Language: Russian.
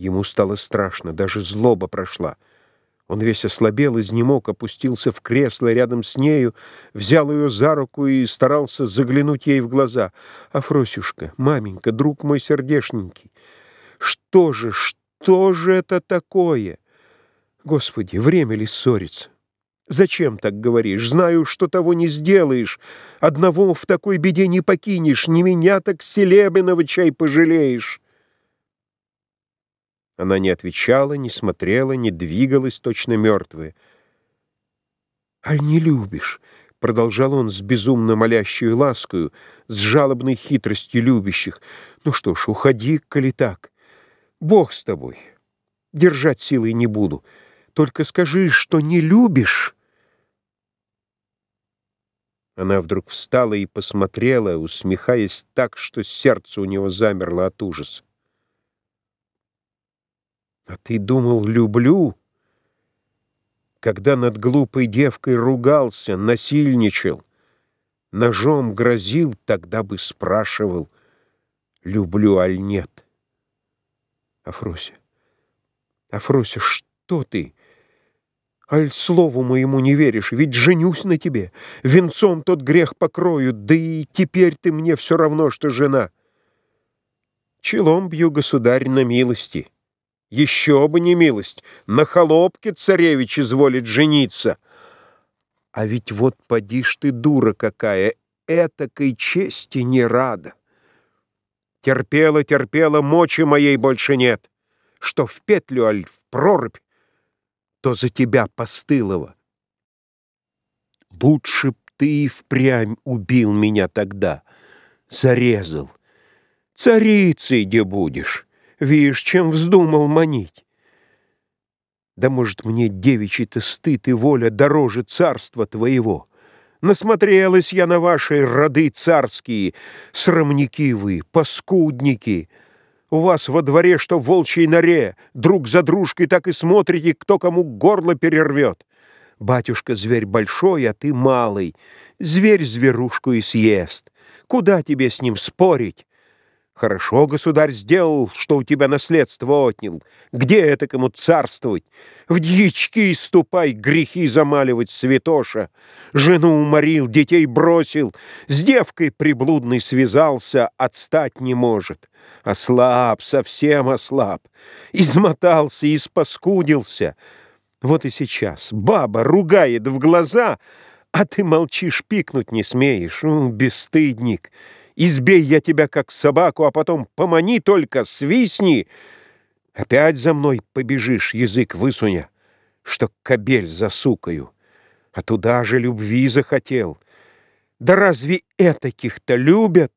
Ему стало страшно, даже злоба прошла. Он весь ослабел, изнемог, опустился в кресло рядом с нею, взял ее за руку и старался заглянуть ей в глаза. «Афросюшка, маменька, друг мой сердешненький, что же, что же это такое? Господи, время ли ссориться? Зачем так говоришь? Знаю, что того не сделаешь. Одного в такой беде не покинешь, не меня, так Селебинова чай пожалеешь». Она не отвечала, не смотрела, не двигалась, точно мертвая. «Аль не любишь?» — продолжал он с безумно молящей ласкою, с жалобной хитростью любящих. «Ну что ж, уходи, коли так. Бог с тобой. Держать силой не буду. Только скажи, что не любишь». Она вдруг встала и посмотрела, усмехаясь так, что сердце у него замерло от ужаса. А ты думал, люблю? Когда над глупой девкой ругался, насильничал, Ножом грозил, тогда бы спрашивал, Люблю, аль нет. Афрося, Афрося, что ты? Аль слову моему не веришь, ведь женюсь на тебе, Венцом тот грех покрою, да и теперь ты мне все равно, что жена. Челом бью, государь, на милости. Еще бы не милость, на холопке царевич изволит жениться. А ведь вот поди ж ты, дура какая, этакой чести не рада. Терпела, терпела, мочи моей больше нет. Что в петлю, аль в прорубь, то за тебя постылого. Лучше б ты и впрямь убил меня тогда, зарезал. Царицей где будешь? Вишь, чем вздумал манить. Да может, мне девичий-то стыд и воля дороже царства твоего. Насмотрелась я на ваши роды царские, срамники вы, паскудники. У вас во дворе, что в волчьей норе, друг за дружкой так и смотрите, кто кому горло перервет. Батюшка зверь большой, а ты малый. Зверь зверушку и съест. Куда тебе с ним спорить? Хорошо, государь, сделал, что у тебя наследство отнял. Где это кому царствовать? В дьячки ступай, грехи замаливать, святоша. Жену уморил, детей бросил, с девкой приблудной связался, отстать не может. Ослаб, совсем ослаб. Измотался, испаскудился. Вот и сейчас баба ругает в глаза, а ты молчишь, пикнуть не смеешь. О, бесстыдник! Избей я тебя, как собаку, а потом помани только, свистни. Опять за мной побежишь, язык высуня, что кобель засукаю. А туда же любви захотел. Да разве этаких-то любят?»